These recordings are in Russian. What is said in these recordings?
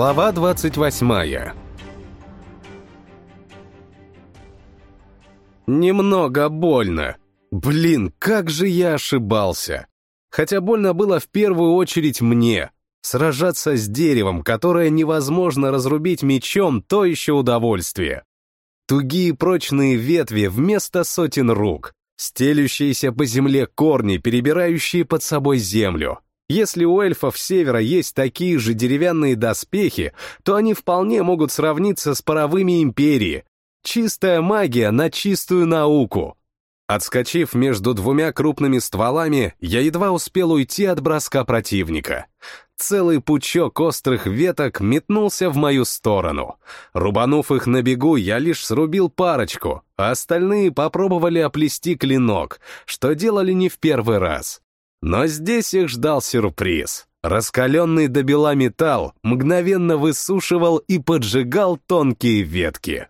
Глава 28 Немного больно. Блин, как же я ошибался. Хотя больно было в первую очередь мне. Сражаться с деревом, которое невозможно разрубить мечом, то еще удовольствие. Тугие прочные ветви вместо сотен рук, стелющиеся по земле корни, перебирающие под собой землю. Если у эльфов севера есть такие же деревянные доспехи, то они вполне могут сравниться с паровыми империи. Чистая магия на чистую науку. Отскочив между двумя крупными стволами, я едва успел уйти от броска противника. Целый пучок острых веток метнулся в мою сторону. Рубанув их на бегу, я лишь срубил парочку, а остальные попробовали оплести клинок, что делали не в первый раз. Но здесь их ждал сюрприз. Раскаленный до бела металл мгновенно высушивал и поджигал тонкие ветки.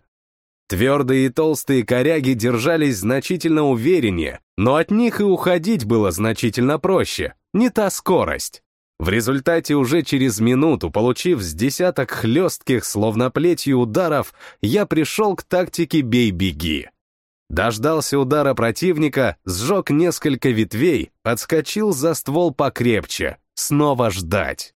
Твердые и толстые коряги держались значительно увереннее, но от них и уходить было значительно проще, не та скорость. В результате уже через минуту, получив с десяток хлестких, словно плетью ударов, я пришел к тактике «бей-беги». Дождался удара противника, сжег несколько ветвей, отскочил за ствол покрепче, снова ждать.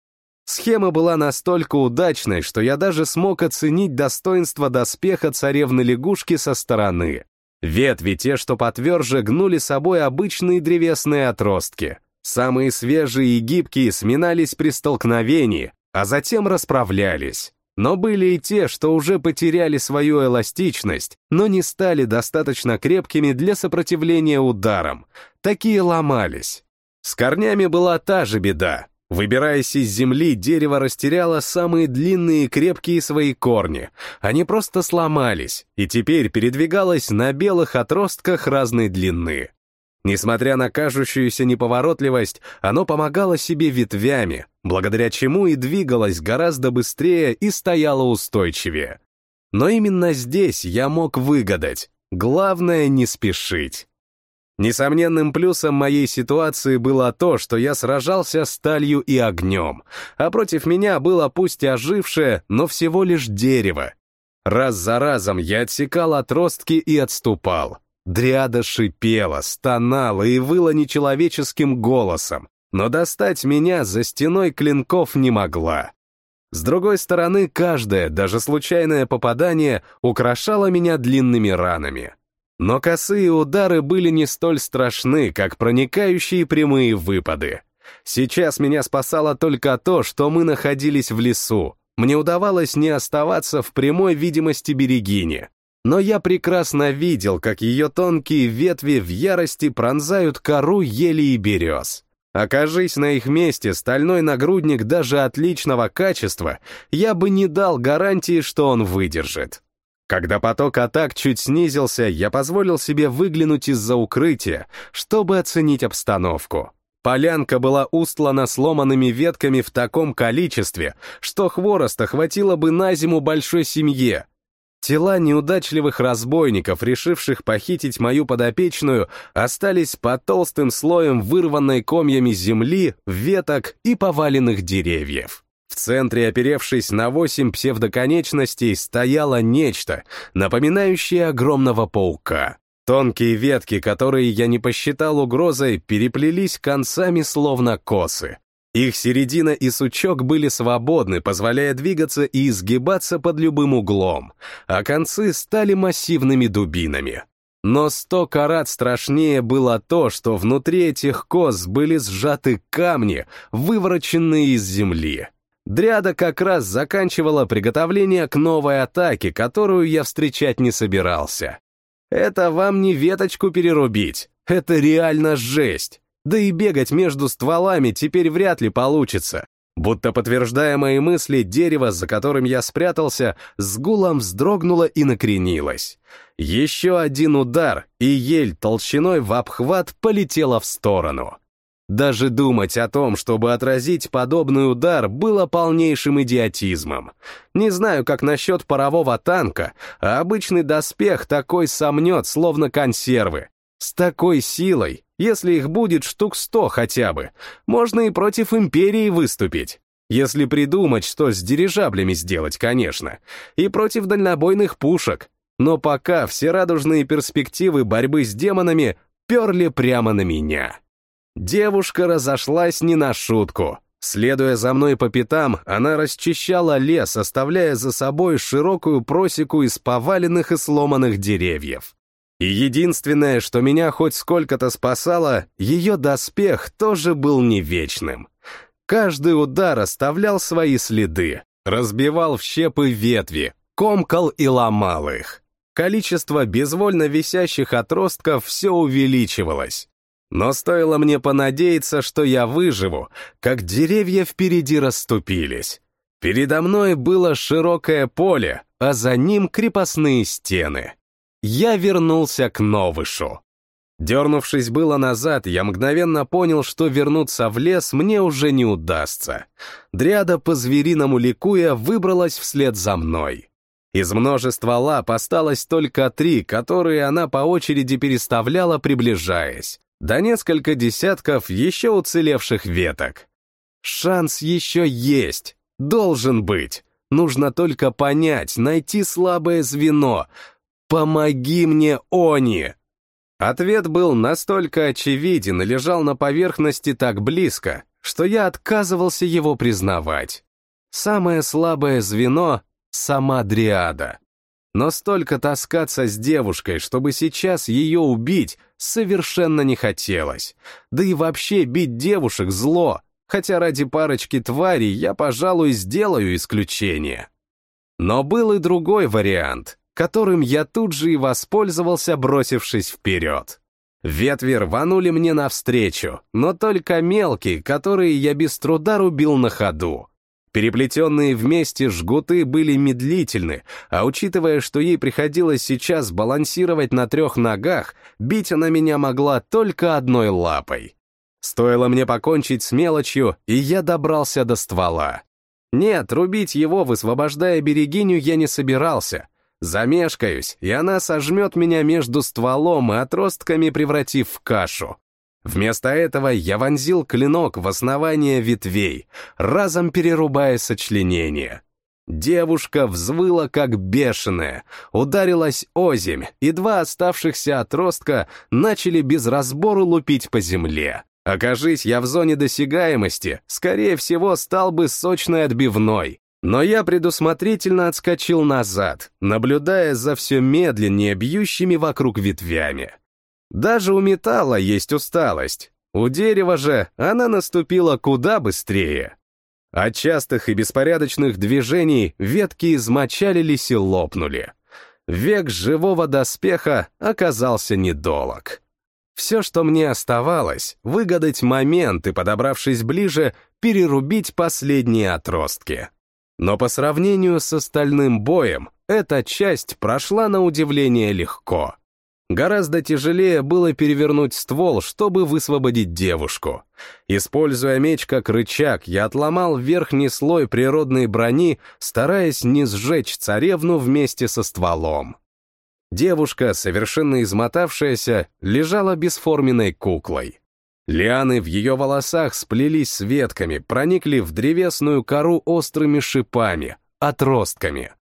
Схема была настолько удачной, что я даже смог оценить достоинство доспеха царевны-лягушки со стороны. Ветви, те, что потверже, гнули собой обычные древесные отростки. Самые свежие и гибкие сминались при столкновении, а затем расправлялись. Но были и те, что уже потеряли свою эластичность, но не стали достаточно крепкими для сопротивления ударам. Такие ломались. С корнями была та же беда. Выбираясь из земли, дерево растеряло самые длинные и крепкие свои корни. Они просто сломались, и теперь передвигалось на белых отростках разной длины. Несмотря на кажущуюся неповоротливость, оно помогало себе ветвями, благодаря чему и двигалось гораздо быстрее и стояло устойчивее. Но именно здесь я мог выгадать. Главное — не спешить. Несомненным плюсом моей ситуации было то, что я сражался сталью и огнем, а против меня было пусть и ожившее, но всего лишь дерево. Раз за разом я отсекал отростки и отступал. Дриада шипела, стонала и выла нечеловеческим голосом, но достать меня за стеной клинков не могла. С другой стороны, каждое, даже случайное попадание украшало меня длинными ранами. Но косые удары были не столь страшны, как проникающие прямые выпады. Сейчас меня спасало только то, что мы находились в лесу. Мне удавалось не оставаться в прямой видимости берегини. Но я прекрасно видел, как ее тонкие ветви в ярости пронзают кору ели и берез. Окажись на их месте стальной нагрудник даже отличного качества, я бы не дал гарантии, что он выдержит. Когда поток атак чуть снизился, я позволил себе выглянуть из-за укрытия, чтобы оценить обстановку. Полянка была устлана сломанными ветками в таком количестве, что хвороста хватило бы на зиму большой семье. Тела неудачливых разбойников, решивших похитить мою подопечную, остались под толстым слоем вырванной комьями земли, веток и поваленных деревьев. В центре, оперевшись на восемь псевдоконечностей, стояло нечто, напоминающее огромного паука. Тонкие ветки, которые я не посчитал угрозой, переплелись концами словно косы. Их середина и сучок были свободны, позволяя двигаться и изгибаться под любым углом, а концы стали массивными дубинами. Но сто карат страшнее было то, что внутри этих коз были сжаты камни, вывороченные из земли. Дряда как раз заканчивала приготовление к новой атаке, которую я встречать не собирался. Это вам не веточку перерубить, это реально жесть. Да и бегать между стволами теперь вряд ли получится. Будто подтверждая мои мысли, дерево, за которым я спрятался, с гулом вздрогнуло и накренилось. Еще один удар, и ель толщиной в обхват полетела в сторону. Даже думать о том, чтобы отразить подобный удар, было полнейшим идиотизмом. Не знаю, как насчет парового танка, а обычный доспех такой сомнет, словно консервы. С такой силой, если их будет штук сто хотя бы, можно и против империи выступить. Если придумать, что с дирижаблями сделать, конечно. И против дальнобойных пушек. Но пока все радужные перспективы борьбы с демонами перли прямо на меня. Девушка разошлась не на шутку. Следуя за мной по пятам, она расчищала лес, оставляя за собой широкую просеку из поваленных и сломанных деревьев. И единственное, что меня хоть сколько-то спасало, ее доспех тоже был не вечным. Каждый удар оставлял свои следы, разбивал в щепы ветви, комкал и ломал их. Количество безвольно висящих отростков все увеличивалось. Но стоило мне понадеяться, что я выживу, как деревья впереди расступились. Передо мной было широкое поле, а за ним крепостные стены. Я вернулся к Новышу. Дернувшись было назад, я мгновенно понял, что вернуться в лес мне уже не удастся. Дряда по-звериному ликуя выбралась вслед за мной. Из множества лап осталось только три, которые она по очереди переставляла, приближаясь да несколько десятков еще уцелевших веток. Шанс еще есть, должен быть. Нужно только понять, найти слабое звено. «Помоги мне, Они!» Ответ был настолько очевиден и лежал на поверхности так близко, что я отказывался его признавать. Самое слабое звено — сама Дриада. Но столько таскаться с девушкой, чтобы сейчас ее убить, совершенно не хотелось. Да и вообще бить девушек зло, хотя ради парочки тварей я, пожалуй, сделаю исключение. Но был и другой вариант, которым я тут же и воспользовался, бросившись вперед. Ветви рванули мне навстречу, но только мелкие, которые я без труда рубил на ходу. Переплетенные вместе жгуты были медлительны, а учитывая, что ей приходилось сейчас балансировать на трех ногах, бить она меня могла только одной лапой. Стоило мне покончить с мелочью, и я добрался до ствола. Нет, рубить его, высвобождая берегиню, я не собирался. Замешкаюсь, и она сожмет меня между стволом и отростками, превратив в кашу. Вместо этого я вонзил клинок в основание ветвей, разом перерубая сочленение. Девушка взвыла как бешеная, ударилась озимь, и два оставшихся отростка начали без разбору лупить по земле. Окажись я в зоне досягаемости, скорее всего, стал бы сочной отбивной. Но я предусмотрительно отскочил назад, наблюдая за все медленнее бьющими вокруг ветвями. Даже у металла есть усталость. У дерева же она наступила куда быстрее. От частых и беспорядочных движений ветки измочалились и лопнули. Век живого доспеха оказался недолог. Все, что мне оставалось, выгадать момент и, подобравшись ближе, перерубить последние отростки. Но по сравнению с остальным боем, эта часть прошла на удивление легко. Гораздо тяжелее было перевернуть ствол, чтобы высвободить девушку. Используя меч как рычаг, я отломал верхний слой природной брони, стараясь не сжечь царевну вместе со стволом. Девушка, совершенно измотавшаяся, лежала бесформенной куклой. Лианы в ее волосах сплелись с ветками, проникли в древесную кору острыми шипами, отростками.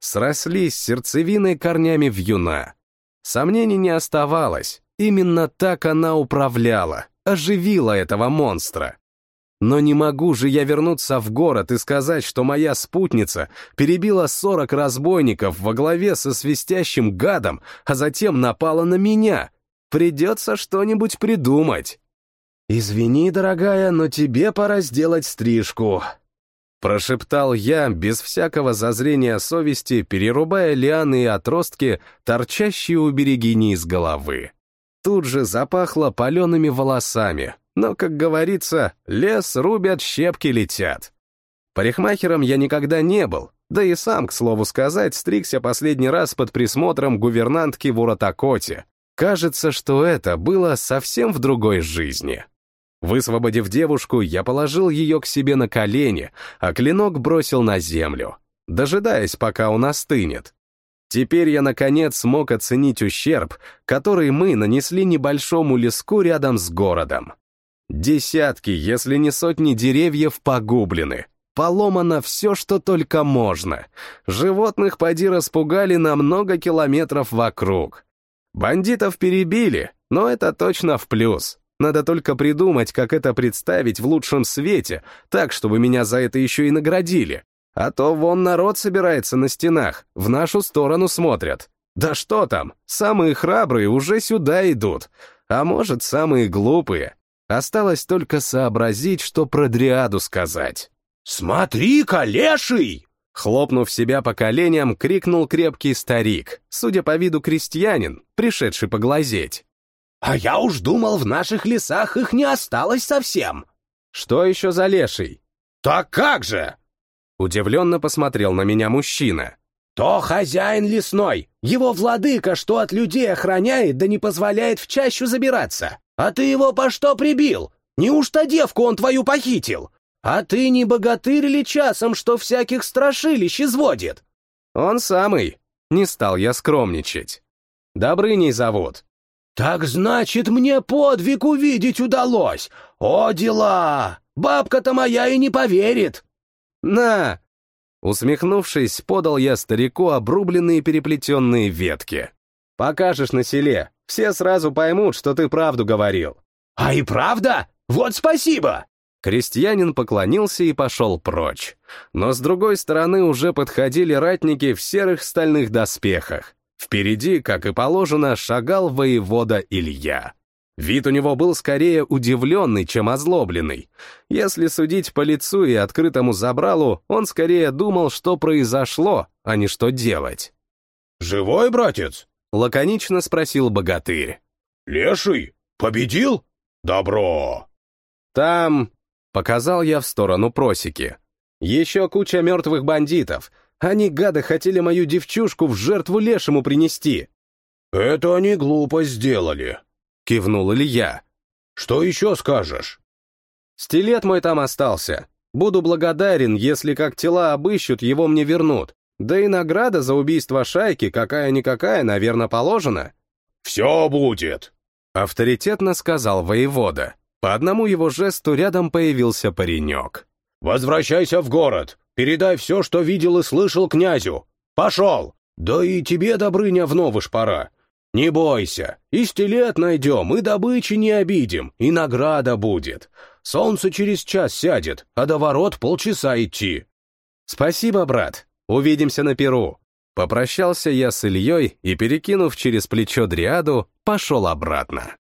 Срослись сердцевиной корнями вьюна. Сомнений не оставалось. Именно так она управляла, оживила этого монстра. Но не могу же я вернуться в город и сказать, что моя спутница перебила 40 разбойников во главе со свистящим гадом, а затем напала на меня. Придется что-нибудь придумать. «Извини, дорогая, но тебе пора сделать стрижку», Прошептал я, без всякого зазрения совести, перерубая лианы и отростки, торчащие у берегини из головы. Тут же запахло палеными волосами, но, как говорится, лес рубят, щепки летят. Парикмахером я никогда не был, да и сам, к слову сказать, стригся последний раз под присмотром гувернантки в Уратакоте. Кажется, что это было совсем в другой жизни. Высвободив девушку, я положил ее к себе на колени, а клинок бросил на землю, дожидаясь, пока он остынет. Теперь я, наконец, смог оценить ущерб, который мы нанесли небольшому леску рядом с городом. Десятки, если не сотни деревьев погублены. поломано все, что только можно. Животных поди распугали на много километров вокруг. Бандитов перебили, но это точно в плюс. Надо только придумать, как это представить в лучшем свете, так, чтобы меня за это еще и наградили. А то вон народ собирается на стенах, в нашу сторону смотрят. Да что там, самые храбрые уже сюда идут. А может, самые глупые. Осталось только сообразить, что про Дриаду сказать. «Смотри-ка, леший!» Хлопнув себя по коленям, крикнул крепкий старик, судя по виду крестьянин, пришедший поглазеть. «А я уж думал, в наших лесах их не осталось совсем!» «Что еще за леший?» «Так как же!» Удивленно посмотрел на меня мужчина. «То хозяин лесной, его владыка, что от людей охраняет, да не позволяет в чащу забираться. А ты его по что прибил? Неужто девку он твою похитил? А ты не богатырь ли часом, что всяких страшилищ изводит?» «Он самый. Не стал я скромничать. Добрыней зовут». «Так значит, мне подвиг увидеть удалось! О, дела! Бабка-то моя и не поверит!» «На!» Усмехнувшись, подал я старику обрубленные переплетенные ветки. «Покажешь на селе, все сразу поймут, что ты правду говорил». «А и правда? Вот спасибо!» Крестьянин поклонился и пошел прочь. Но с другой стороны уже подходили ратники в серых стальных доспехах. Впереди, как и положено, шагал воевода Илья. Вид у него был скорее удивленный, чем озлобленный. Если судить по лицу и открытому забралу, он скорее думал, что произошло, а не что делать. «Живой, братец?» — лаконично спросил богатырь. «Леший? Победил? Добро!» «Там...» Показал я в сторону просеки. Еще куча мертвых бандитов. Они, гады, хотели мою девчушку в жертву лешему принести. «Это они глупо сделали», — кивнул Илья. «Что еще скажешь?» «Стилет мой там остался. Буду благодарен, если как тела обыщут, его мне вернут. Да и награда за убийство шайки, какая-никакая, наверное, положена». «Все будет», — авторитетно сказал воевода. По одному его жесту рядом появился паренек. «Возвращайся в город, передай все, что видел и слышал князю. Пошел! Да и тебе, Добрыня, в новыш пора. Не бойся, и стилет найдем, и добычи не обидим, и награда будет. Солнце через час сядет, а до ворот полчаса идти». «Спасибо, брат. Увидимся на Перу». Попрощался я с Ильей и, перекинув через плечо дриаду, пошел обратно.